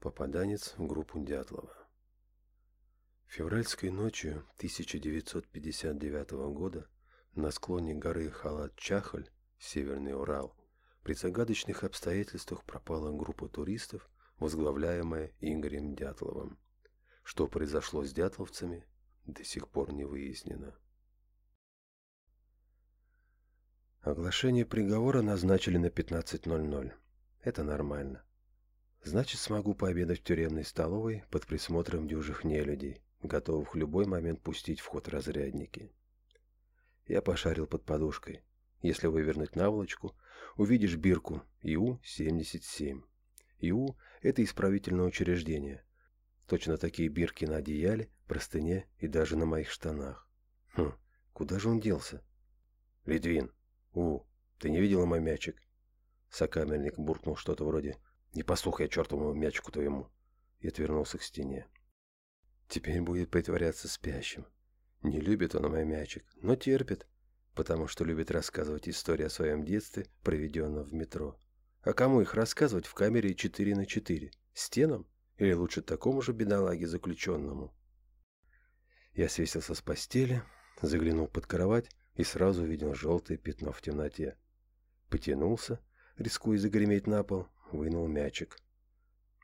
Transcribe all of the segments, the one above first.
Попаданец в группу Дятлова. Февральской ночью 1959 года на склоне горы Халат-Чахаль, Северный Урал, при загадочных обстоятельствах пропала группа туристов, возглавляемая Игорем Дятловым. Что произошло с дятловцами, до сих пор не выяснено. Оглашение приговора назначили на 15.00. Это нормально. Значит, смогу пообедать в тюремной столовой под присмотром дюжих нелюдей, готовых в любой момент пустить в ход разрядники. Я пошарил под подушкой. Если вывернуть наволочку, увидишь бирку ИУ-77. ИУ – это исправительное учреждение. Точно такие бирки на одеяле, простыне и даже на моих штанах. Хм, куда же он делся? Литвин, у, ты не видела мой мячик? Сокамерник буркнул что-то вроде не послух чертовому мячику твоему. И отвернулся к стене. Теперь будет притворяться спящим. Не любит он мой мячик, но терпит, потому что любит рассказывать истории о своем детстве, проведенном в метро. А кому их рассказывать в камере 4 на 4? Стенам? Или лучше такому же бедолаге заключенному? Я свесился с постели, заглянул под кровать и сразу увидел желтое пятно в темноте. Потянулся, рискуя загреметь на пол, вынул мячик.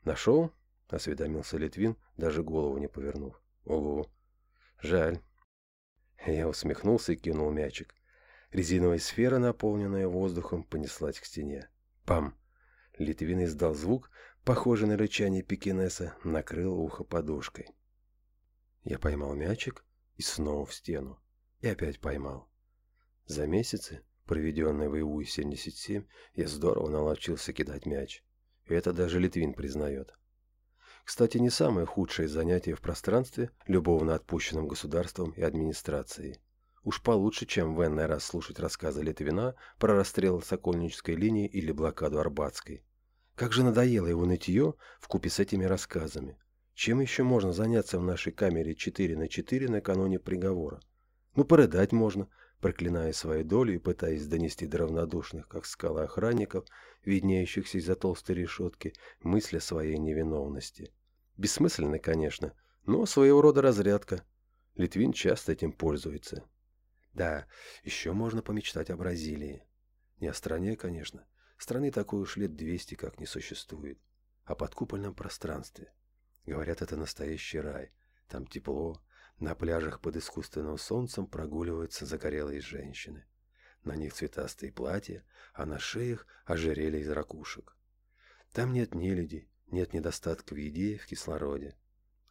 «Нашел?» — осведомился Литвин, даже голову не повернув. «Ого! Жаль!» Я усмехнулся и кинул мячик. Резиновая сфера, наполненная воздухом, понеслась к стене. Пам! Литвин издал звук, похожий на рычание пекинеса, накрыл ухо подушкой. Я поймал мячик и снова в стену. И опять поймал. За месяцы проведенной в ИУ-77, я здорово наловчился кидать мяч. И это даже Литвин признает. Кстати, не самое худшее занятие в пространстве, любовно отпущенном государством и администрацией. Уж получше, чем в энный раз слушать рассказы Литвина про расстрел Сокольнической линии или блокаду Арбатской. Как же надоело его нытье вкупе с этими рассказами. Чем еще можно заняться в нашей камере 4 на 4 накануне приговора? Ну, порыдать можно, проклиная свою долю и пытаясь донести до равнодушных, как скалы охранников, виднеющихся из-за толстой решетки, мысли о своей невиновности. Бессмысленно, конечно, но своего рода разрядка. Литвин часто этим пользуется. Да, еще можно помечтать о Бразилии. Не о стране, конечно. Страны такой уж лет двести как не существует. О подкупольном пространстве. Говорят, это настоящий рай. Там тепло, на пляжах под искусственным солнцем прогуливаются загорелые женщины. На них цветастые платья, а на шеях ожерелья из ракушек. Там нет нелюдей, нет недостатка в еде и в кислороде.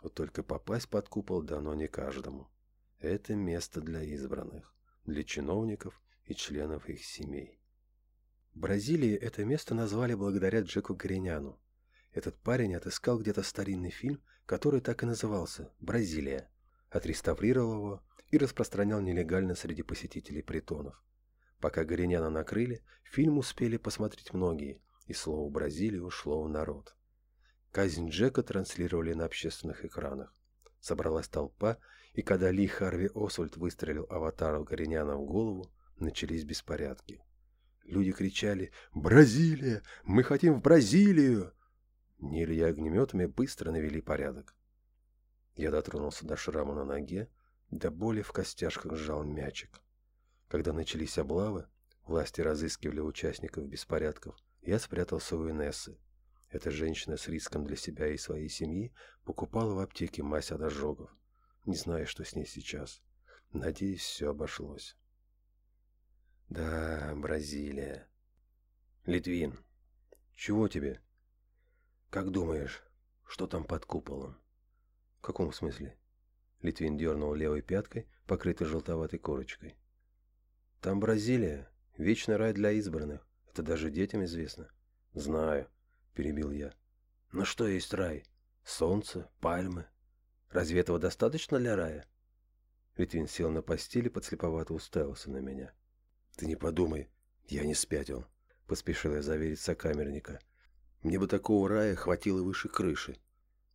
Вот только попасть под купол дано не каждому. Это место для избранных, для чиновников и членов их семей. Бразилии это место назвали благодаря Джеку Гореняну. Этот парень отыскал где-то старинный фильм, который так и назывался «Бразилия», отреставрировал его и распространял нелегально среди посетителей притонов. Пока Гореняна накрыли, фильм успели посмотреть многие, и слово «Бразилия» ушло в народ. Казнь Джека транслировали на общественных экранах. Собралась толпа, и когда Ли Харви Освальд выстрелил аватару Гореняна в голову, начались беспорядки. Люди кричали «Бразилия! Мы хотим в Бразилию!» Нили огнеметами быстро навели порядок. Я дотронулся до шрама на ноге, до боли в костяшках сжал мячик. Когда начались облавы, власти разыскивали участников беспорядков, я спрятался у Инессы. Эта женщина с риском для себя и своей семьи покупала в аптеке мазь от ожогов. Не знаю, что с ней сейчас. Надеюсь, все обошлось. Да, Бразилия. Литвин, чего тебе? Как думаешь, что там под куполом? «В каком смысле?» Литвин дернул левой пяткой, покрытой желтоватой корочкой. «Там Бразилия. Вечный рай для избранных. Это даже детям известно». «Знаю», — перебил я. «Но что есть рай? Солнце, пальмы. Разве этого достаточно для рая?» Литвин сел на постели, подслеповато уставился на меня. «Ты не подумай, я не спятил», — поспешил я заверить сокамерника. «Мне бы такого рая хватило выше крыши.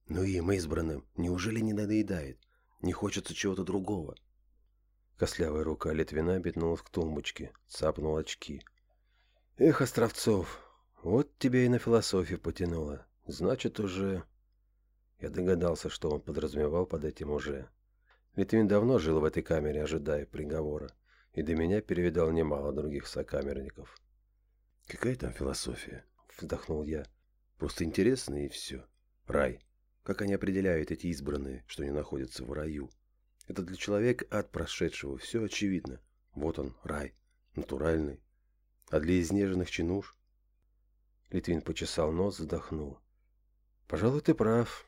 Но им, избранным, неужели не надоедает? Не хочется чего-то другого? Кослявая рука Литвина беднулась к тумбочке, цапнул очки. Эх, Островцов, вот тебя и на философию потянуло. Значит, уже... Я догадался, что он подразумевал под этим уже. Литвин давно жил в этой камере, ожидая приговора, и до меня перевидал немало других сокамерников. «Какая там философия?» — вздохнул я. «Просто интересно и все. Рай. Как они определяют эти избранные, что не находятся в раю? Это для человека ад прошедшего, все очевидно. Вот он, рай, натуральный. А для изнеженных чинуш? Литвин почесал нос, вздохнул. Пожалуй, ты прав.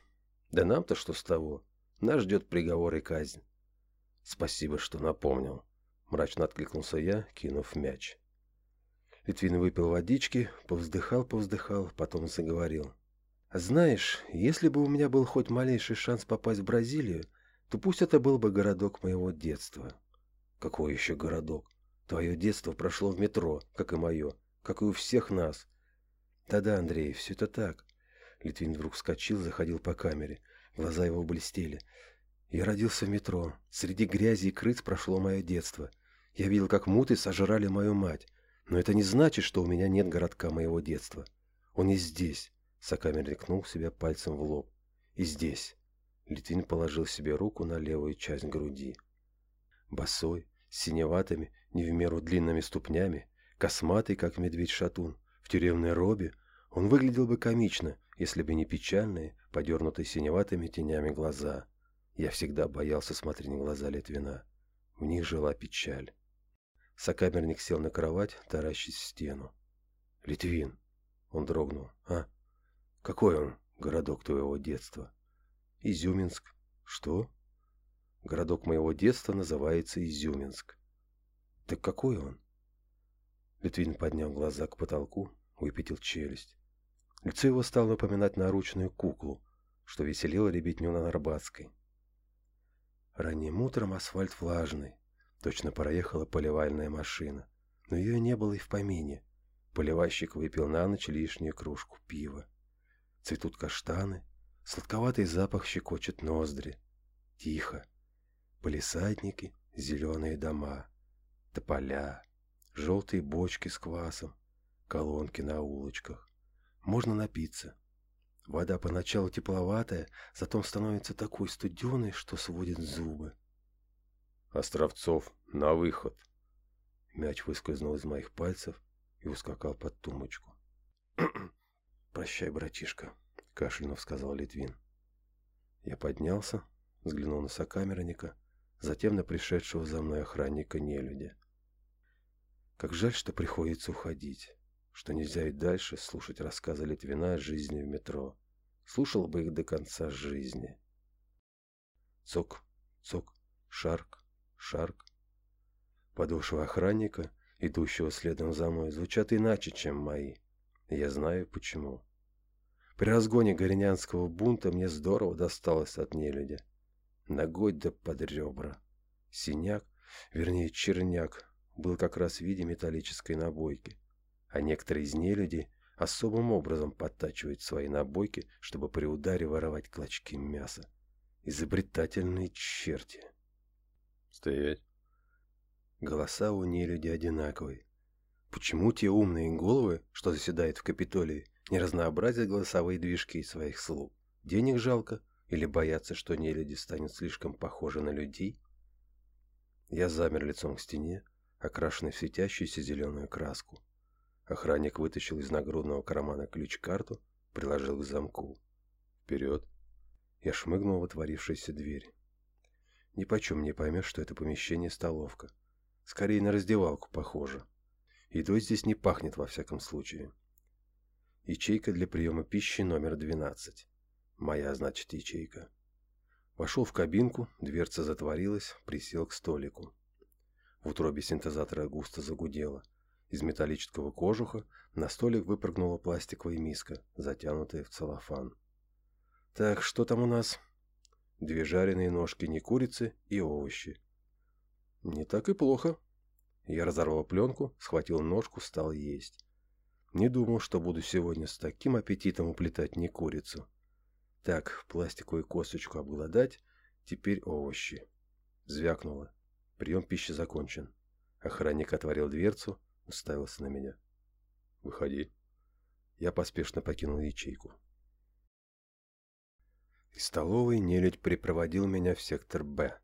Да нам-то что с того? Нас ждет приговор и казнь. Спасибо, что напомнил. Мрачно откликнулся я, кинув мяч. Литвин выпил водички, повздыхал-повздыхал, потом заговорил. «Знаешь, если бы у меня был хоть малейший шанс попасть в Бразилию, то пусть это был бы городок моего детства». «Какой еще городок? Твое детство прошло в метро, как и мое, как и у всех нас. Да-да, Андрей, все это так. Литвин вдруг вскочил, заходил по камере. Глаза его блестели. Я родился в метро. Среди грязи и крыс прошло мое детство. Я видел, как муты сожрали мою мать. Но это не значит, что у меня нет городка моего детства. Он и здесь. Сокамер ткнул себя пальцем в лоб. И здесь. Литвин положил себе руку на левую часть груди. Босой, с синеватыми, не в меру длинными ступнями, косматый, как медведь-шатун, в тюремной робе, он выглядел бы комично, если бы не печальные, подернутые синеватыми тенями глаза. Я всегда боялся смотреть в глаза Литвина. В них жила печаль. Сокамерник сел на кровать, таращись в стену. «Литвин!» Он дрогнул. «А? Какой он, городок твоего детства?» «Изюминск». «Что?» Городок моего детства называется Изюминск. Так какой он? Литвин поднял глаза к потолку, выпятил челюсть. Лицо его стало напоминать наручную куклу, что веселило ребятню на Нарбатской. Ранним утром асфальт влажный. Точно проехала поливальная машина. Но ее не было и в помине. Поливальщик выпил на ночь лишнюю кружку пива. Цветут каштаны, сладковатый запах щекочет ноздри. Тихо. Полисадники, зеленые дома, тополя, желтые бочки с квасом, колонки на улочках. Можно напиться. Вода поначалу тепловатая, затем становится такой студеной, что сводит зубы. Островцов, на выход. Мяч выскользнул из моих пальцев и ускакал под тумбочку. «Прощай, братишка», — кашлянув сказал Литвин. Я поднялся, взглянул на сокамерника затем на пришедшего за мной охранника нелюдя. Как жаль, что приходится уходить, что нельзя и дальше слушать рассказы Литвина о жизни в метро. Слушал бы их до конца жизни. Цок, цок, шарк, шарк. Подошвы охранника, идущего следом за мной, звучат иначе, чем мои. Я знаю почему. При разгоне горенянского бунта мне здорово досталось от нелюдя ногой да под ребра. Синяк, вернее черняк, был как раз в виде металлической набойки, а некоторые из нелюдей особым образом подтачивают свои набойки, чтобы при ударе воровать клочки мяса. Изобретательные черти. Стоять. Голоса у нелюди одинаковые. Почему те умные головы, что заседают в Капитолии, не разнообразят голосовые движки своих слуг? Денег жалко, или боятся, что нелюди станут слишком похожи на людей? Я замер лицом к стене, окрашенной в светящуюся зеленую краску. Охранник вытащил из нагрудного кармана ключ-карту, приложил к замку. «Вперед!» Я шмыгнул в отворившуюся дверь. Ни почем не поймешь, что это помещение столовка. Скорее на раздевалку похоже. Едой здесь не пахнет во всяком случае. Ячейка для приема пищи номер 12. Моя, значит, ячейка. Вошел в кабинку, дверца затворилась, присел к столику. В утробе синтезатора густо загудело. Из металлического кожуха на столик выпрыгнула пластиковая миска, затянутая в целлофан. «Так, что там у нас?» Две жареные ножки не курицы и овощи. «Не так и плохо». Я разорвал пленку, схватил ножку, стал есть. Не думал, что буду сегодня с таким аппетитом уплетать не курицу. Так, пластиковую косточку обглодать, теперь овощи. Звякнуло. Прием пищи закончен. Охранник отворил дверцу, уставился на меня. «Выходи». Я поспешно покинул ячейку. Из столовой нелюдь припроводил меня в сектор «Б».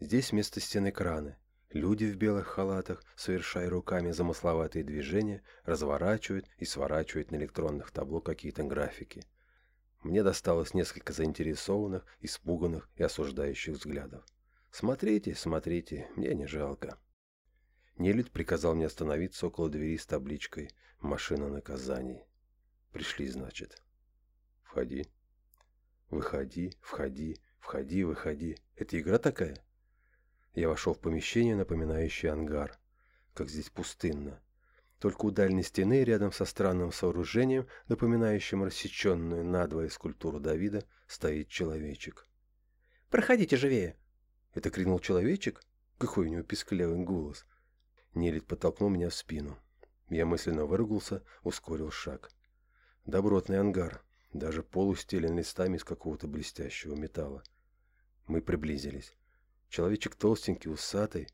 Здесь вместо стен экраны. Люди в белых халатах, совершая руками замысловатые движения, разворачивают и сворачивают на электронных табло какие-то графики. Мне досталось несколько заинтересованных, испуганных и осуждающих взглядов. «Смотрите, смотрите, мне не жалко». Нелюдь приказал мне остановиться около двери с табличкой «Машина наказаний». Пришли, значит. «Входи», Выходи, входи, входи, выходи. Это игра такая? Я вошел в помещение, напоминающее ангар. Как здесь пустынно. Только у дальней стены, рядом со странным сооружением, напоминающим рассеченную надвое скульптуру Давида, стоит человечек. «Проходите живее!» Это крикнул человечек? Какой у него писклявый голос. Нелит подтолкнул меня в спину. Я мысленно выругался, ускорил шаг. Добротный ангар, даже пол устелен листами из какого-то блестящего металла. Мы приблизились. Человечек толстенький, усатый,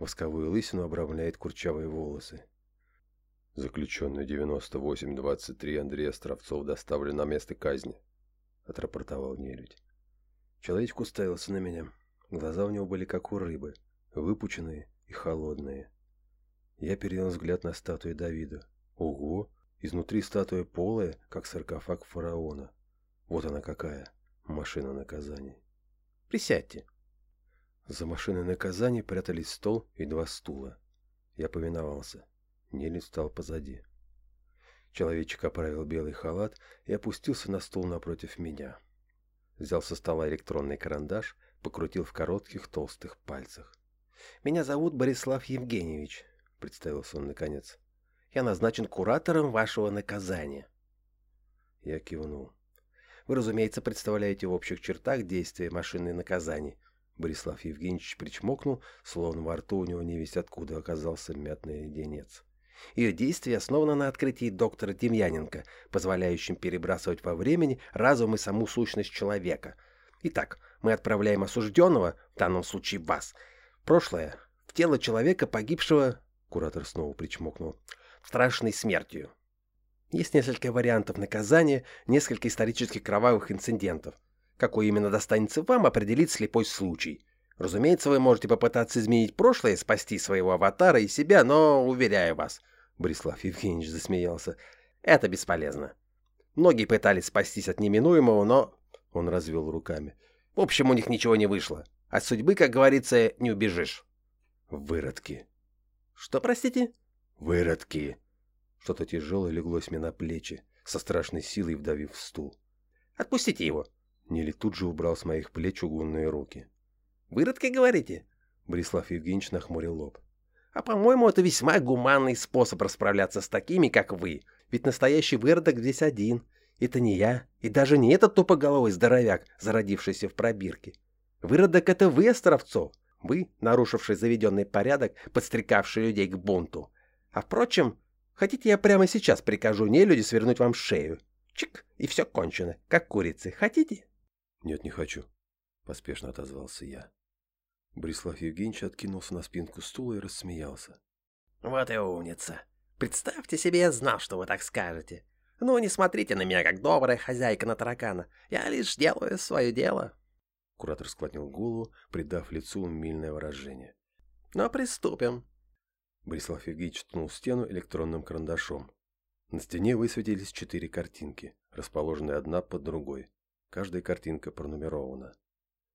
восковую лысину обрамляет курчавые волосы. Заключенный 98-23 Андрей Островцов доставлен на место казни, отрапортовал нелюдь. Человечек уставился на меня. Глаза у него были как у рыбы, выпученные и холодные. Я перевел взгляд на статую Давида. Ого! Изнутри статуя полая, как саркофаг фараона. Вот она какая, машина наказаний. Присядьте. За машиной наказаний прятались стол и два стула. Я повиновался. Нелли встал позади. Человечек оправил белый халат и опустился на стул напротив меня. Взял со стола электронный карандаш, покрутил в коротких толстых пальцах. «Меня зовут Борислав Евгеньевич», — представился он наконец я назначен куратором вашего наказания. Я кивнул. Вы, разумеется, представляете в общих чертах действия машины наказаний. Борислав Евгеньевич причмокнул, словно во рту у него не весь откуда оказался мятный леденец. Ее действие основано на открытии доктора Демьяненко, позволяющем перебрасывать во времени разум и саму сущность человека. Итак, мы отправляем осужденного, в данном случае вас, прошлое, в тело человека, погибшего... Куратор снова причмокнул страшной смертью. Есть несколько вариантов наказания, несколько исторических кровавых инцидентов. Какой именно достанется вам, определить слепой случай. Разумеется, вы можете попытаться изменить прошлое, спасти своего аватара и себя, но, уверяю вас, Борислав Евгеньевич засмеялся, это бесполезно. Многие пытались спастись от неминуемого, но... Он развел руками. В общем, у них ничего не вышло. От судьбы, как говорится, не убежишь. Выродки. Что, простите? «Выродки!» Что-то тяжелое леглось мне на плечи, со страшной силой вдавив в стул. «Отпустите его!» Нелли тут же убрал с моих плеч угунные руки. «Выродки, говорите?» Борислав Евгеньевич нахмурил лоб. «А по-моему, это весьма гуманный способ расправляться с такими, как вы. Ведь настоящий выродок здесь один. Это не я, и даже не этот тупоголовый здоровяк, зародившийся в пробирке. Выродок — это вы, Островцов. Вы, нарушивший заведенный порядок, подстрекавший людей к бунту. А впрочем, хотите я прямо сейчас прикажу нелюди свернуть вам шею? Чик, и все кончено, как курицы. Хотите? Нет, не хочу, поспешно отозвался я. Борислав Евгеньевич откинулся на спинку стула и рассмеялся. Вот и умница. Представьте себе, я знал, что вы так скажете. Ну, не смотрите на меня, как добрая хозяйка на таракана. Я лишь делаю свое дело. Куратор склонил голову, придав лицу умильное выражение. Но приступим. Борислав Евгеньевич ткнул стену электронным карандашом. На стене высветились четыре картинки, расположенные одна под другой. Каждая картинка пронумерована.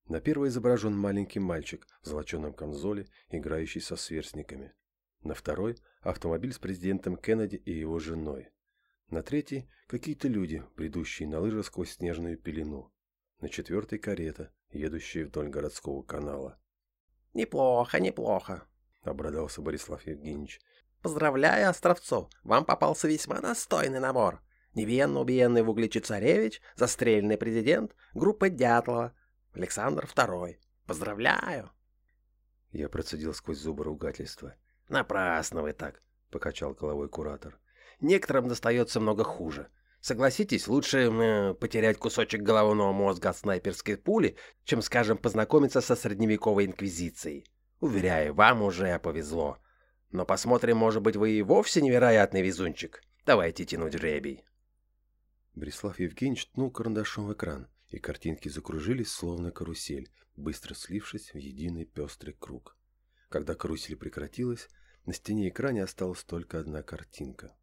На первой изображен маленький мальчик в золоченом камзоле, играющий со сверстниками. На второй – автомобиль с президентом Кеннеди и его женой. На третьей – какие-то люди, бредущие на лыжах сквозь снежную пелену. На четвертой – карета, едущая вдоль городского канала. «Неплохо, неплохо», — обрадовался Борислав Евгеньевич. «Поздравляю, Островцов, вам попался весьма достойный набор. Невинно убиенный в угличе царевич, застреленный президент, группа Дятлова, Александр II. Поздравляю!» Я процедил сквозь зубы ругательства. «Напрасно вы так», — покачал головой куратор. «Некоторым достается много хуже. Согласитесь, лучше э, потерять кусочек головного мозга от снайперской пули, чем, скажем, познакомиться со средневековой инквизицией. Уверяю, вам уже повезло. Но посмотрим, может быть, вы и вовсе невероятный везунчик. Давайте тянуть жребий. Брислав Евгеньевич ткнул карандашом в экран, и картинки закружились, словно карусель, быстро слившись в единый пестрый круг. Когда карусель прекратилась, на стене экрана осталась только одна картинка.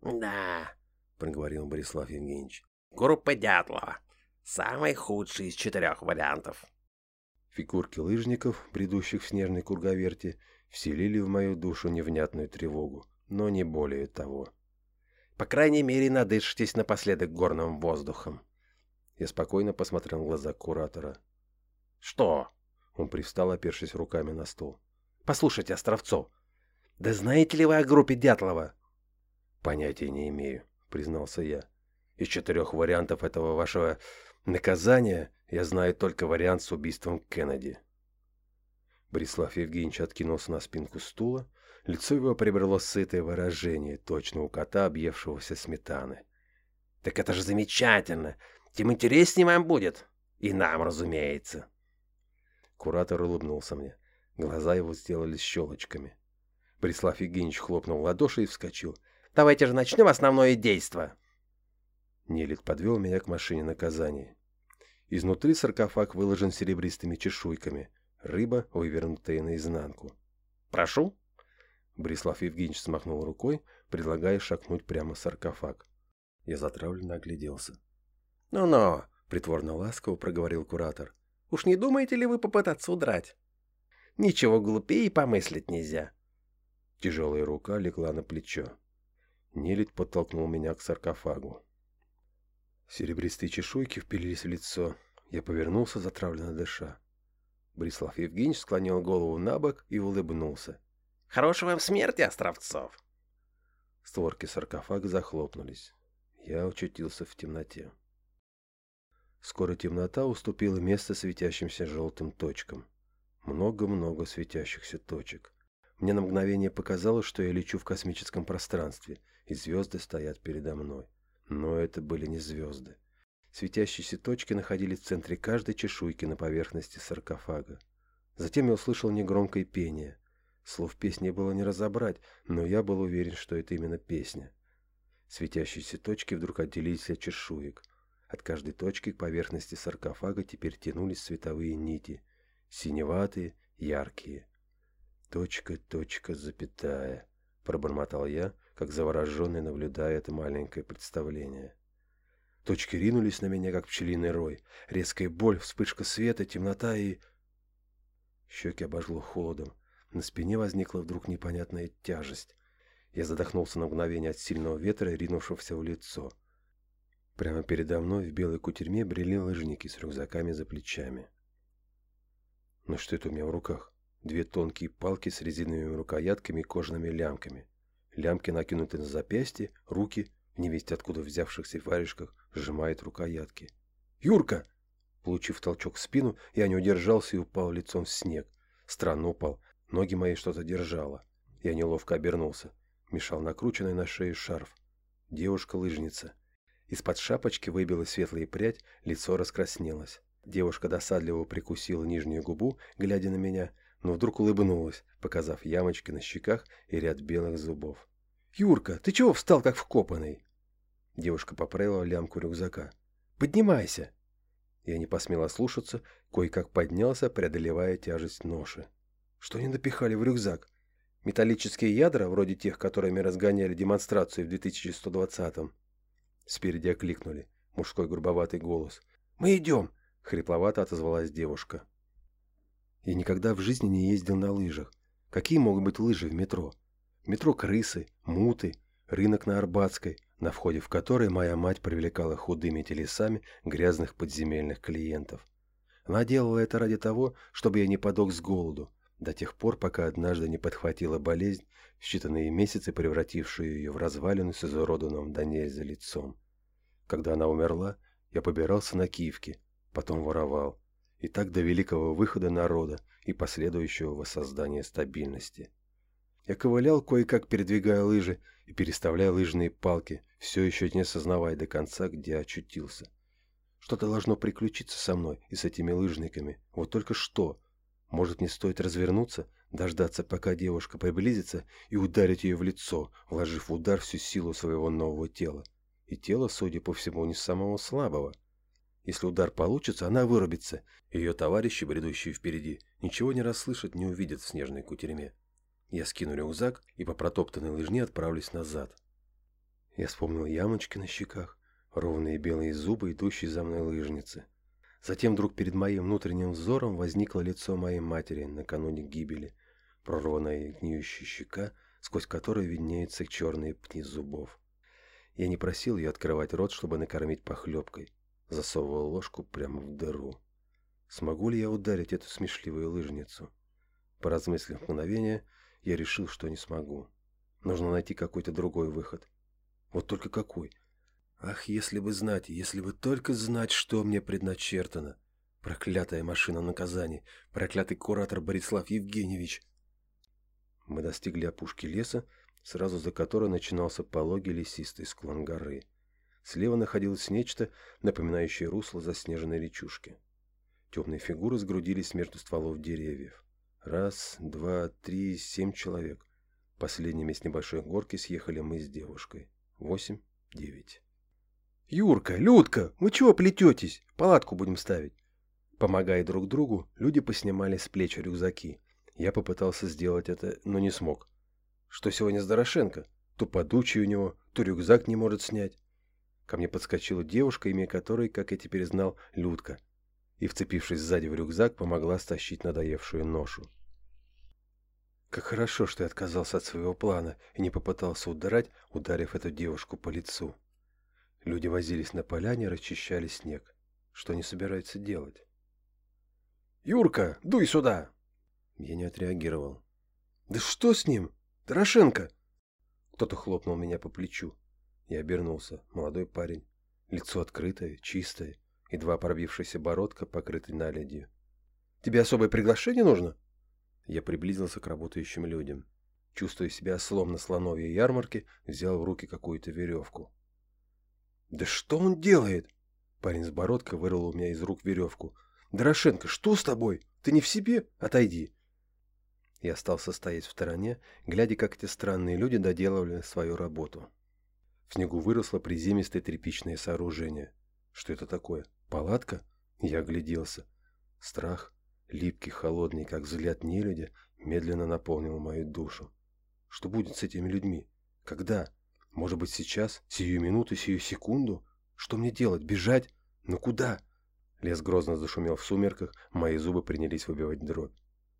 «Да», — проговорил Борислав Евгеньевич. «Группа Дятлова. Самый худший из четырех вариантов». Фигурки лыжников, бредущих в снежной круговерте, вселили в мою душу невнятную тревогу, но не более того. «По крайней мере, надышитесь напоследок горным воздухом». Я спокойно посмотрел в глаза куратора. «Что?» Он привстал, опершись руками на стол. «Послушайте, Островцов, да знаете ли вы о группе Дятлова?» «Понятия не имею», — признался я. «Из четырех вариантов этого вашего наказания я знаю только вариант с убийством Кеннеди». Борислав Евгеньевич откинулся на спинку стула. Лицо его приобрело сытое выражение, точно у кота, объевшегося сметаны. «Так это же замечательно! Тем интереснее вам будет. И нам, разумеется». Куратор улыбнулся мне. Глаза его сделались щелочками. Борислав Евгеньевич хлопнул ладоши и вскочил. «Давайте же начнем основное действо!» Нелит подвел меня к машине наказания. Изнутри саркофаг выложен серебристыми чешуйками. Рыба, вывернутая наизнанку. «Прошу!» Борислав Евгеньевич смахнул рукой, предлагая шагнуть прямо саркофаг. Я затравленно огляделся. «Ну-ну!» — притворно ласково проговорил куратор. «Уж не думаете ли вы попытаться удрать? Ничего глупее помыслить нельзя». Тяжелая рука легла на плечо. Нелит подтолкнул меня к саркофагу. Серебристые чешуйки впились в лицо. Я повернулся, затравленно дыша. Борислав Евгеньевич склонил голову на бок и улыбнулся. «Хорошего вам смерти, Островцов!» Створки саркофага захлопнулись. Я очутился в темноте. Скоро темнота уступила место светящимся желтым точкам. Много-много светящихся точек. Мне на мгновение показалось, что я лечу в космическом пространстве, и звезды стоят передо мной. Но это были не звезды. Светящиеся точки находились в центре каждой чешуйки на поверхности саркофага. Затем я услышал негромкое пение. Слов песни было не разобрать, но я был уверен, что это именно песня. Светящиеся точки вдруг отделились от чешуек. От каждой точки к поверхности саркофага теперь тянулись световые нити. Синеватые, яркие. Точка, точка, запятая. Пробормотал я, как завороженный, наблюдая это маленькое представление. Точки ринулись на меня, как пчелиный рой. Резкая боль, вспышка света, темнота и... Щеки обожгло холодом. На спине возникла вдруг непонятная тяжесть. Я задохнулся на мгновение от сильного ветра, ринувшегося в лицо. Прямо передо мной в белой кутерьме брели лыжники с рюкзаками за плечами. Ну что это у меня в руках? Две тонкие палки с резиновыми рукоятками и кожаными лямками. Лямки накинуты на запястье, руки, в невесте откуда взявшихся варежках, сжимают рукоятки. «Юрка!» Получив толчок в спину, я не удержался и упал лицом в снег. Странно упал. Ноги мои что-то держало. Я неловко обернулся. Мешал накрученный на шею шарф. Девушка-лыжница. Из-под шапочки выбила светлая прядь, лицо раскраснелось. Девушка досадливо прикусила нижнюю губу, глядя на меня, но вдруг улыбнулась, показав ямочки на щеках и ряд белых зубов. «Юрка, ты чего встал, как вкопанный?» Девушка поправила лямку рюкзака. «Поднимайся!» Я не посмел ослушаться, кое-как поднялся, преодолевая тяжесть ноши. Что они напихали в рюкзак? Металлические ядра, вроде тех, которыми разгоняли демонстрацию в 2120-м. Спереди окликнули. Мужской грубоватый голос. «Мы идем!» — хрипловато отозвалась девушка. Я никогда в жизни не ездил на лыжах. Какие могут быть лыжи в метро? метро крысы, муты, рынок на Арбатской, на входе в который моя мать привлекала худыми телесами грязных подземельных клиентов. Она делала это ради того, чтобы я не подох с голоду, до тех пор, пока однажды не подхватила болезнь, считанные месяцы превратившую ее в развалину с изуродованным до нельзя лицом. Когда она умерла, я побирался на кивке, потом воровал, и так до великого выхода народа и последующего воссоздания стабильности. Я ковылял, кое-как передвигая лыжи и переставляя лыжные палки, все еще не осознавая до конца, где очутился. Что-то должно приключиться со мной и с этими лыжниками. Вот только что. Может, не стоит развернуться, дождаться, пока девушка приблизится, и ударить ее в лицо, вложив удар всю силу своего нового тела. И тело, судя по всему, не самого слабого. Если удар получится, она вырубится. Ее товарищи, бредущие впереди, ничего не расслышат, не увидят в снежной кутерьме. Я скину рюкзак и по протоптанной лыжне отправлюсь назад. Я вспомнил ямочки на щеках, ровные белые зубы, идущие за мной лыжницы. Затем вдруг перед моим внутренним взором возникло лицо моей матери накануне гибели, прорванная гниющая щека, сквозь которую виднеются черные пни зубов. Я не просил ее открывать рот, чтобы накормить похлебкой. Засовывал ложку прямо в дыру. Смогу ли я ударить эту смешливую лыжницу? Поразмыслив мгновение, я решил, что не смогу. Нужно найти какой-то другой выход. Вот только какой? Ах, если бы знать, если бы только знать, что мне предначертано. Проклятая машина наказаний, проклятый куратор Борислав Евгеньевич. Мы достигли опушки леса, сразу за которой начинался пологий лесистый склон горы. Слева находилось нечто, напоминающее русло заснеженной речушки. Темные фигуры сгрудились между стволов деревьев. Раз, два, три, семь человек. Последними с небольшой горки съехали мы с девушкой. Восемь, девять. «Юрка, Людка, вы чего плететесь? Палатку будем ставить». Помогая друг другу, люди поснимали с плеч рюкзаки. Я попытался сделать это, но не смог. Что сегодня с Дорошенко? То подучий у него, то рюкзак не может снять. Ко мне подскочила девушка, имя которой, как я теперь знал, Людка. И, вцепившись сзади в рюкзак, помогла стащить надоевшую ношу. Как хорошо, что я отказался от своего плана и не попытался ударать, ударив эту девушку по лицу. Люди возились на поляне, расчищали снег. Что они собираются делать? «Юрка, дуй сюда!» Я не отреагировал. «Да что с ним?» «Дорошенко!» Кто-то хлопнул меня по плечу. Я обернулся. Молодой парень. Лицо открытое, чистое, едва пробившаяся бородка, покрытая наледью. «Тебе особое приглашение нужно?» Я приблизился к работающим людям. Чувствуя себя ослом на слоновьей ярмарке, взял в руки какую-то веревку. «Да что он делает?» Парень с бородкой вырвал у меня из рук веревку. «Дорошенко, что с тобой? Ты не в себе? Отойди!» Я остался стоять в стороне, глядя, как эти странные люди доделывали свою работу. В снегу выросло приземистое тряпичное сооружение. Что это такое? Палатка? Я огляделся. Страх, липкий, холодный, как взгляд нелюдя, медленно наполнил мою душу. Что будет с этими людьми? Когда? Может быть, сейчас? Сию минуту, сию секунду? Что мне делать? Бежать? Но куда? Лес грозно зашумел в сумерках, мои зубы принялись выбивать дробь.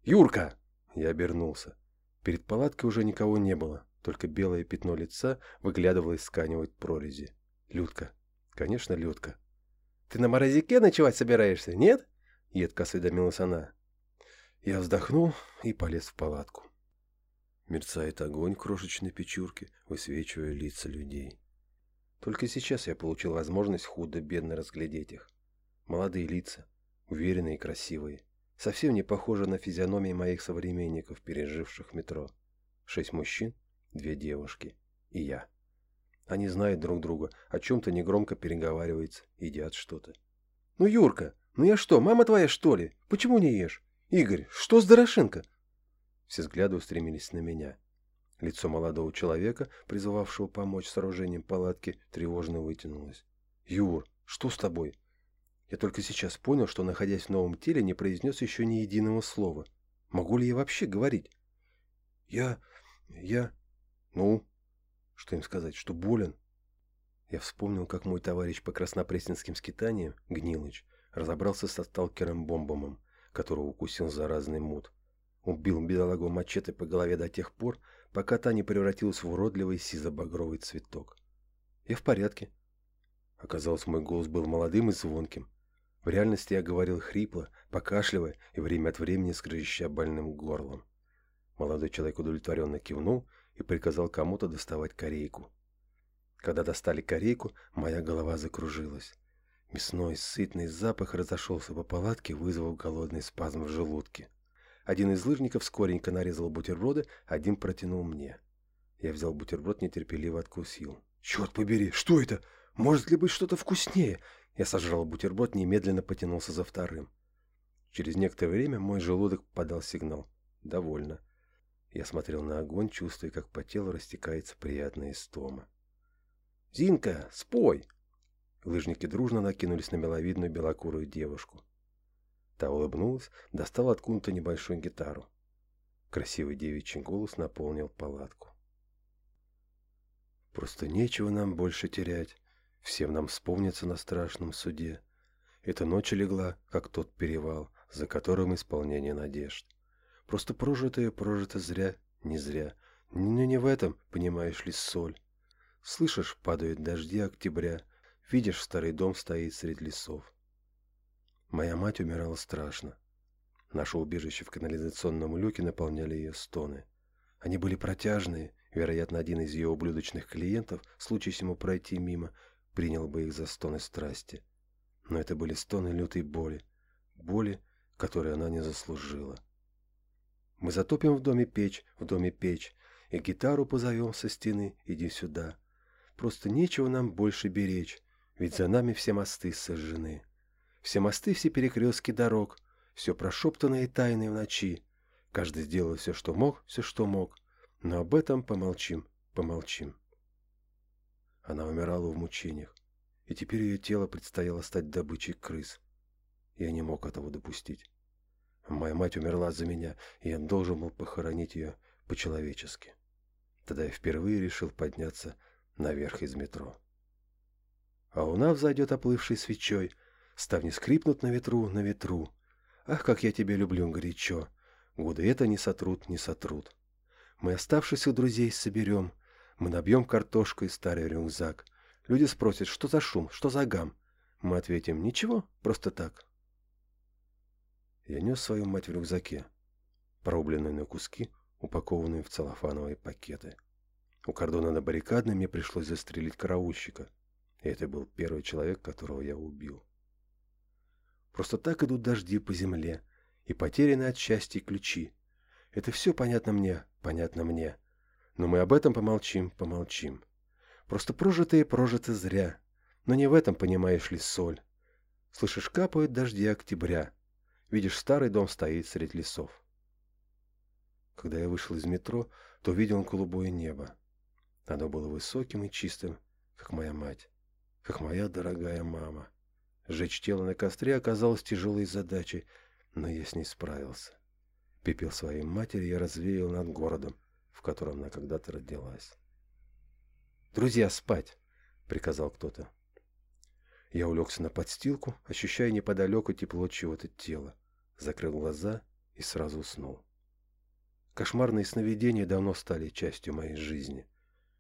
«Юрка!» Я обернулся. Перед палаткой уже никого не было, только белое пятно лица выглядывало из тканевой прорези. Людка. Конечно, Людка. «Ты на морозике ночевать собираешься, нет?» Едко осведомилась она. Я вздохнул и полез в палатку. Мерцает огонь крошечной печурки, высвечивая лица людей. Только сейчас я получил возможность худо-бедно разглядеть их. Молодые лица, уверенные и красивые. Совсем не похоже на физиономии моих современников, переживших метро. Шесть мужчин, две девушки и я. Они знают друг друга, о чем-то негромко переговариваются, едят что-то. «Ну, Юрка, ну я что, мама твоя, что ли? Почему не ешь? Игорь, что с Дорошенко?» Все взгляды устремились на меня. Лицо молодого человека, призывавшего помочь с сооружением палатки, тревожно вытянулось. «Юр, что с тобой?» Я только сейчас понял, что, находясь в новом теле, не произнес еще ни единого слова. Могу ли я вообще говорить? Я... я... Ну? Что им сказать? Что болен? Я вспомнил, как мой товарищ по краснопресненским скитаниям, Гнилыч, разобрался со сталкером Бомбомом, которого укусил заразный мут. Убил бедолагу мачете по голове до тех пор, пока та не превратилась в уродливый сизо-багровый цветок. Я в порядке. Оказалось, мой голос был молодым и звонким. В реальности я говорил хрипло, покашливая и время от времени скрыща больным горлом. Молодой человек удовлетворенно кивнул и приказал кому-то доставать корейку. Когда достали корейку, моя голова закружилась. Мясной, сытный запах разошелся по палатке, вызвав голодный спазм в желудке. Один из лыжников скоренько нарезал бутерброды, один протянул мне. Я взял бутерброд, нетерпеливо откусил. «Черт побери, что это? Может ли быть что-то вкуснее? Я сожрал бутерброд, немедленно потянулся за вторым. Через некоторое время мой желудок подал сигнал. Довольно. Я смотрел на огонь, чувствуя, как по телу растекается приятная истома. «Зинка, спой!» Лыжники дружно накинулись на миловидную белокурую девушку. Та улыбнулась, достала откуда-то небольшую гитару. Красивый девичий голос наполнил палатку. Просто нечего нам больше терять. Всем нам вспомнится на страшном суде. Эта ночь легла, как тот перевал, за которым исполнение надежд. Просто прожитое прожито зря, не зря. Но не в этом, понимаешь ли, соль. Слышишь, падают дожди октября, видишь, старый дом стоит среди лесов. Моя мать умирала страшно. Наше убежище в канализационном люке наполняли ее стоны. Они были протяжные, вероятно, один из ее ублюдочных клиентов, случись ему пройти мимо, принял бы их за стоны страсти. Но это были стоны лютой боли, боли, которой она не заслужила. Мы затопим в доме печь, в доме печь, и гитару позовем со стены, иди сюда. Просто нечего нам больше беречь, ведь за нами все мосты сожжены. Все мосты, все перекрестки дорог, все прошептанное и тайное в ночи. Каждый сделал все, что мог, все, что мог. Но об этом помолчим, помолчим. Она умирала в мучениях, и теперь ее тело предстояло стать добычей крыс. Я не мог этого допустить. Моя мать умерла за меня, и я должен был похоронить ее по-человечески. Тогда я впервые решил подняться наверх из метро. А луна взойдет оплывшей свечой — Ставни скрипнут на ветру, на ветру. Ах, как я тебя люблю горячо. Годы это не сотрут, не сотрут. Мы оставшихся друзей соберем. Мы набьем картошкой старый рюкзак. Люди спросят, что за шум, что за гам. Мы ответим, ничего, просто так. Я нес свою мать в рюкзаке, порубленную на куски, упакованные в целлофановые пакеты. У кордона на баррикадной мне пришлось застрелить караульщика. И это был первый человек, которого я убил. Просто так идут дожди по земле, и потеряны от счастья ключи. Это все понятно мне, понятно мне. Но мы об этом помолчим, помолчим. Просто прожитые прожиты зря. Но не в этом, понимаешь ли, соль. Слышишь, капают дожди октября. Видишь, старый дом стоит среди лесов. Когда я вышел из метро, то увидел голубое небо. Оно было высоким и чистым, как моя мать, как моя дорогая мама. Сжечь тело на костре оказалось тяжелой задачей, но я с ней справился. Пепел своей матери я развеял над городом, в котором она когда-то родилась. «Друзья, спать!» — приказал кто-то. Я улегся на подстилку, ощущая неподалеку тепло чего-то тела, закрыл глаза и сразу уснул. Кошмарные сновидения давно стали частью моей жизни.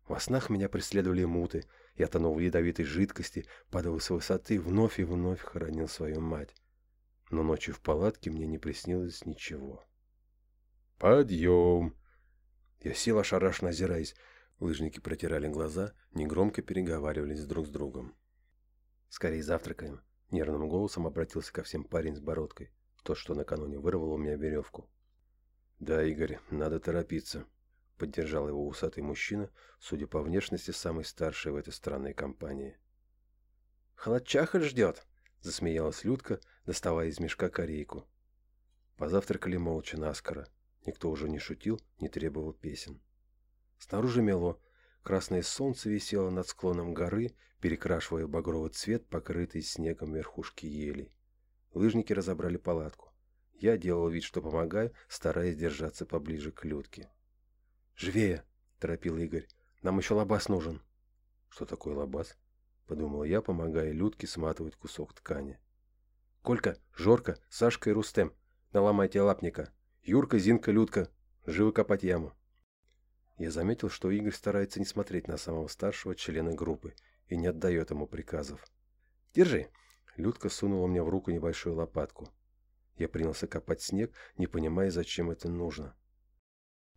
Во снах меня преследовали муты — я тонул в ядовитой жидкости, падал с высоты, вновь и вновь хоронил свою мать. Но ночью в палатке мне не приснилось ничего. «Подъем!» Я сел, ошарашенно озираясь. Лыжники протирали глаза, негромко переговаривались друг с другом. «Скорее завтракаем», — нервным голосом обратился ко всем парень с бородкой, тот, что накануне вырвал у меня веревку. «Да, Игорь, надо торопиться», — поддержал его усатый мужчина, судя по внешности, самый старший в этой странной компании. «Холодчаха ждет!» — засмеялась Людка, доставая из мешка корейку. Позавтракали молча наскоро. Никто уже не шутил, не требовал песен. Снаружи мело. Красное солнце висело над склоном горы, перекрашивая багровый цвет, покрытый снегом верхушки елей. Лыжники разобрали палатку. Я делал вид, что помогаю, стараясь держаться поближе к Людке. «Живее!» – торопил Игорь. «Нам еще лабаз нужен». «Что такое лабаз?» – подумал я, помогая Людке сматывать кусок ткани. «Колька, Жорка, Сашка и Рустем, наломайте лапника. Юрка, Зинка, Людка, живы копать яму». Я заметил, что Игорь старается не смотреть на самого старшего члена группы и не отдает ему приказов. «Держи!» Людка сунула мне в руку небольшую лопатку. Я принялся копать снег, не понимая, зачем это нужно.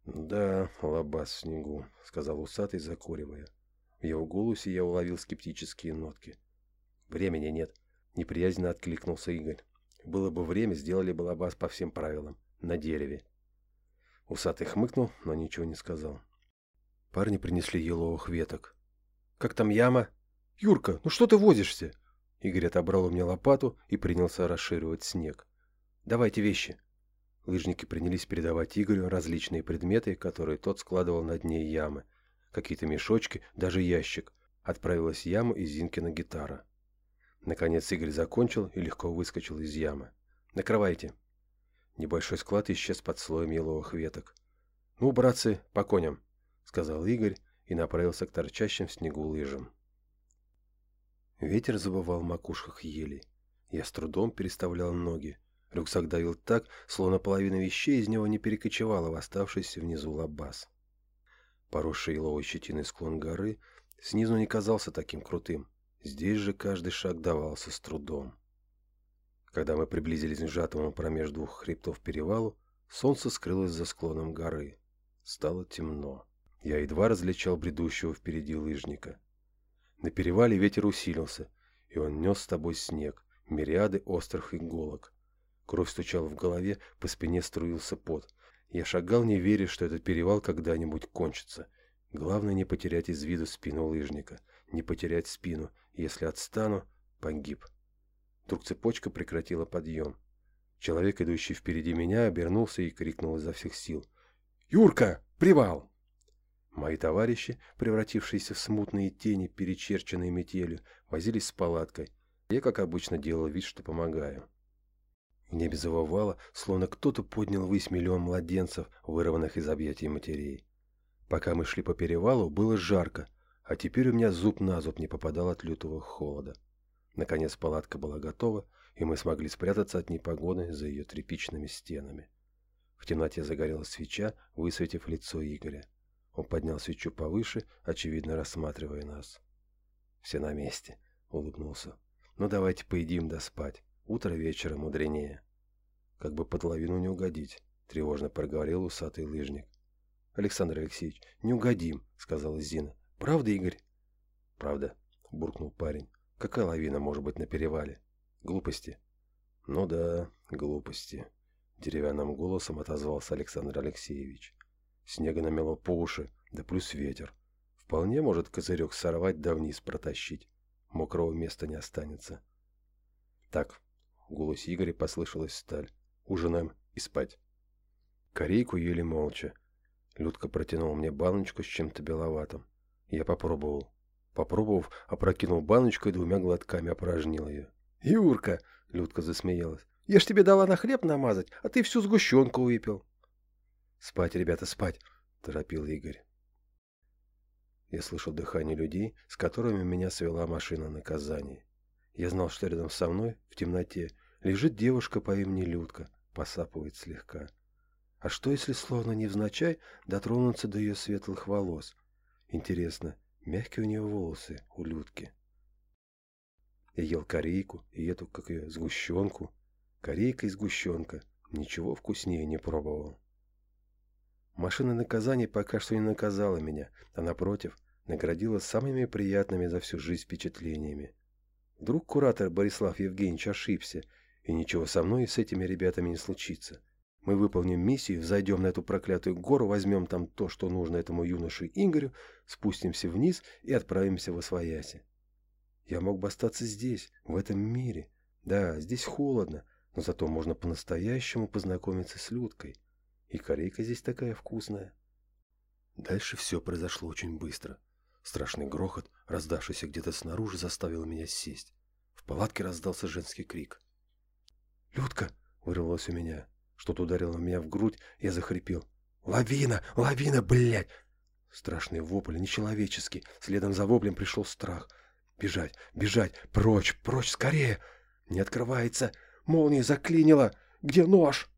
«Да, лобас снегу», — сказал усатый, закуривая. В его голосе я уловил скептические нотки. «Времени нет», — неприязненно откликнулся Игорь. «Было бы время, сделали бы лобас по всем правилам. На дереве». Усатый хмыкнул, но ничего не сказал. Парни принесли еловых веток. «Как там яма?» «Юрка, ну что ты возишься?» Игорь отобрал у меня лопату и принялся расширивать снег. «Давайте вещи». Лыжники принялись передавать Игорю различные предметы, которые тот складывал на дне ямы. Какие-то мешочки, даже ящик. Отправилась яму и Зинкина гитара. Наконец Игорь закончил и легко выскочил из ямы. «Накрывайте». Небольшой склад исчез под слоем еловых веток. «Ну, братцы, по коням», — сказал Игорь и направился к торчащим в снегу лыжам. Ветер забывал в макушках елей. Я с трудом переставлял ноги. Рюкзак давил так, словно половина вещей из него не перекочевала в оставшийся внизу лабаз. Поросший еловой щетиной склон горы снизу не казался таким крутым. Здесь же каждый шаг давался с трудом. Когда мы приблизились к сжатому промеж двух хребтов перевалу, солнце скрылось за склоном горы. Стало темно. Я едва различал бредущего впереди лыжника. На перевале ветер усилился, и он нес с тобой снег, мириады острых иголок. Кровь стучала в голове, по спине струился пот. Я шагал, не веря, что этот перевал когда-нибудь кончится. Главное не потерять из виду спину лыжника, не потерять спину, если отстану, погиб. Вдруг цепочка прекратила подъем. Человек, идущий впереди меня, обернулся и крикнул изо всех сил. «Юрка, привал!» Мои товарищи, превратившиеся в смутные тени, перечерченные метелью, возились с палаткой. Я, как обычно, делал вид, что помогаю. В небе завывало, словно кто-то поднял ввысь миллион младенцев, вырванных из объятий матерей. Пока мы шли по перевалу, было жарко, а теперь у меня зуб на зуб не попадал от лютого холода. Наконец палатка была готова, и мы смогли спрятаться от непогоды за ее тряпичными стенами. В темноте загорелась свеча, высветив лицо Игоря. Он поднял свечу повыше, очевидно рассматривая нас. «Все на месте», — улыбнулся. «Ну давайте поедим да спать. Утро вечера мудренее». «Как бы под лавину не угодить», — тревожно проговорил усатый лыжник. «Александр Алексеевич, не угодим», — сказала Зина. «Правда, Игорь?» «Правда», — буркнул парень. «Какая лавина может быть на перевале? Глупости?» «Ну да, глупости», — деревянным голосом отозвался Александр Алексеевич. «Снега намело по уши, да плюс ветер. Вполне может козырек сорвать да вниз протащить. Мокрого места не останется». «Так», — в голосе Игоря послышалась сталь. «Ужинаем и спать». Корейку ели молча. Людка протянула мне баночку с чем-то беловатым. Я попробовал. Попробовав, опрокинул баночку и двумя глотками опорожнил ее. «Юрка!» — Людка засмеялась. «Я ж тебе дала на хлеб намазать, а ты всю сгущенку выпил». «Спать, ребята, спать!» — торопил Игорь. Я слышал дыхание людей, с которыми меня свела машина на Казани. Я знал, что рядом со мной, в темноте, лежит девушка по имени Людка, посапывает слегка. А что, если словно невзначай дотронуться до ее светлых волос — Интересно, мягкие у нее волосы, у Людки. Я ел корейку и эту, как ее, сгущенку. Корейка и сгущенка. Ничего вкуснее не пробовал. Машина наказания пока что не наказала меня, а напротив, наградила самыми приятными за всю жизнь впечатлениями. Вдруг куратор Борислав Евгеньевич ошибся, и ничего со мной и с этими ребятами не случится. Мы выполним миссию, взойдем на эту проклятую гору, возьмем там то, что нужно этому юноше Игорю, спустимся вниз и отправимся в Освояси. Я мог бы остаться здесь, в этом мире. Да, здесь холодно, но зато можно по-настоящему познакомиться с Людкой. И корейка здесь такая вкусная. Дальше все произошло очень быстро. Страшный грохот, раздавшийся где-то снаружи, заставил меня сесть. В палатке раздался женский крик. «Людка!» — вырвалось у меня. Что-то ударило меня в грудь, я захрипел. «Лавина! Лавина, блядь!» Страшный вопль, нечеловеческий. Следом за воплем пришел страх. «Бежать! Бежать! Прочь! Прочь! Скорее!» «Не открывается! Молния заклинила! Где нож?»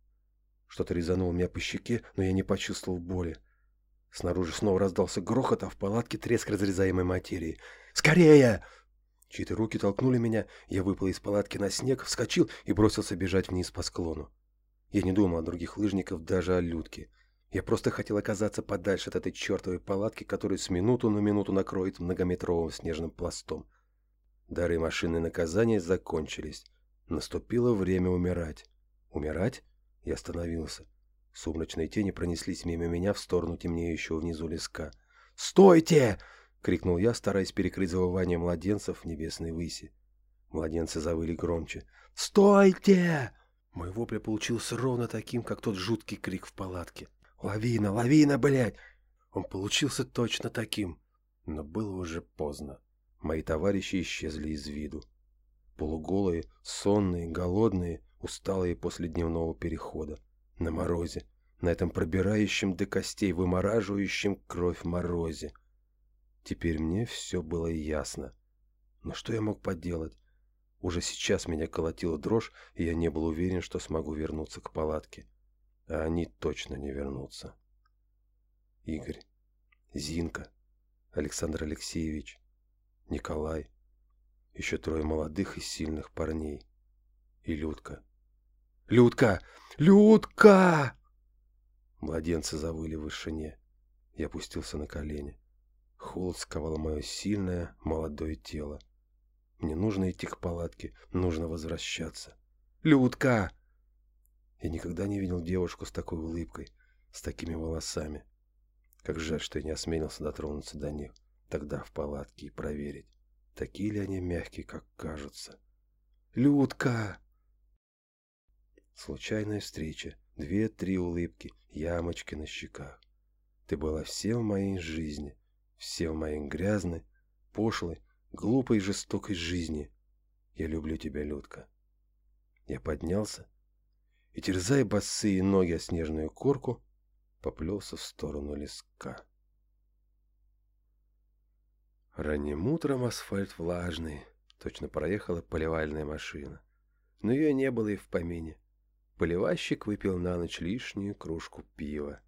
Что-то резануло меня по щеке, но я не почувствовал боли. Снаружи снова раздался грохот, а в палатке треск разрезаемой материи. «Скорее!» Чьи-то руки толкнули меня, я выпал из палатки на снег, вскочил и бросился бежать вниз по склону. Я не думал о других лыжников, даже о Людке. Я просто хотел оказаться подальше от этой чертовой палатки, которая с минуту на минуту накроет многометровым снежным пластом. Дары машины наказания закончились. Наступило время умирать. Умирать? Я остановился. Сумрачные тени пронеслись мимо меня в сторону темнеющего внизу леска. «Стойте!» — крикнул я, стараясь перекрыть завывание младенцев в небесной выси. Младенцы завыли громче. «Стойте!» Мой вопль получился ровно таким, как тот жуткий крик в палатке. «Лавина! Лавина, блядь!» Он получился точно таким. Но было уже поздно. Мои товарищи исчезли из виду. Полуголые, сонные, голодные, усталые после дневного перехода. На морозе, на этом пробирающем до костей, вымораживающем кровь морозе. Теперь мне все было ясно. Но что я мог поделать? Уже сейчас меня колотила дрожь, и я не был уверен, что смогу вернуться к палатке. А они точно не вернутся. Игорь, Зинка, Александр Алексеевич, Николай, еще трое молодых и сильных парней. И Людка. «Людка! Людка!» Младенцы завыли в вышине. Я опустился на колени. Холод сковал мое сильное, молодое тело. Мне нужно идти к палатке, нужно возвращаться. «Людка!» Я никогда не видел девушку с такой улыбкой, с такими волосами. Как жаль, что я не осмелился дотронуться до них тогда в палатке и проверить, такие ли они мягкие, как кажутся. «Людка!» Случайная встреча, две-три улыбки, ямочки на щеках. Ты была все в моей жизни, все в моей грязной, пошлой, глупой и жестокой жизни. Я люблю тебя, Людка. Я поднялся и, терзая босые ноги о снежную корку, поплелся в сторону леска. Ранним утром асфальт влажный, точно проехала поливальная машина. Но ее не было и в помине. Поливальщик выпил на ночь лишнюю кружку пива.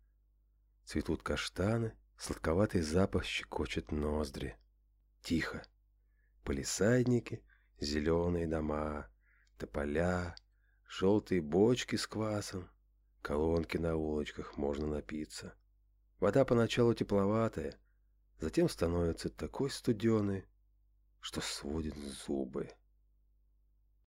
Цветут каштаны, сладковатый запах щекочет ноздри. Тихо. Полисадники, зеленые дома, тополя, желтые бочки с квасом, колонки на улочках, можно напиться. Вода поначалу тепловатая, затем становится такой студеной, что сводит зубы.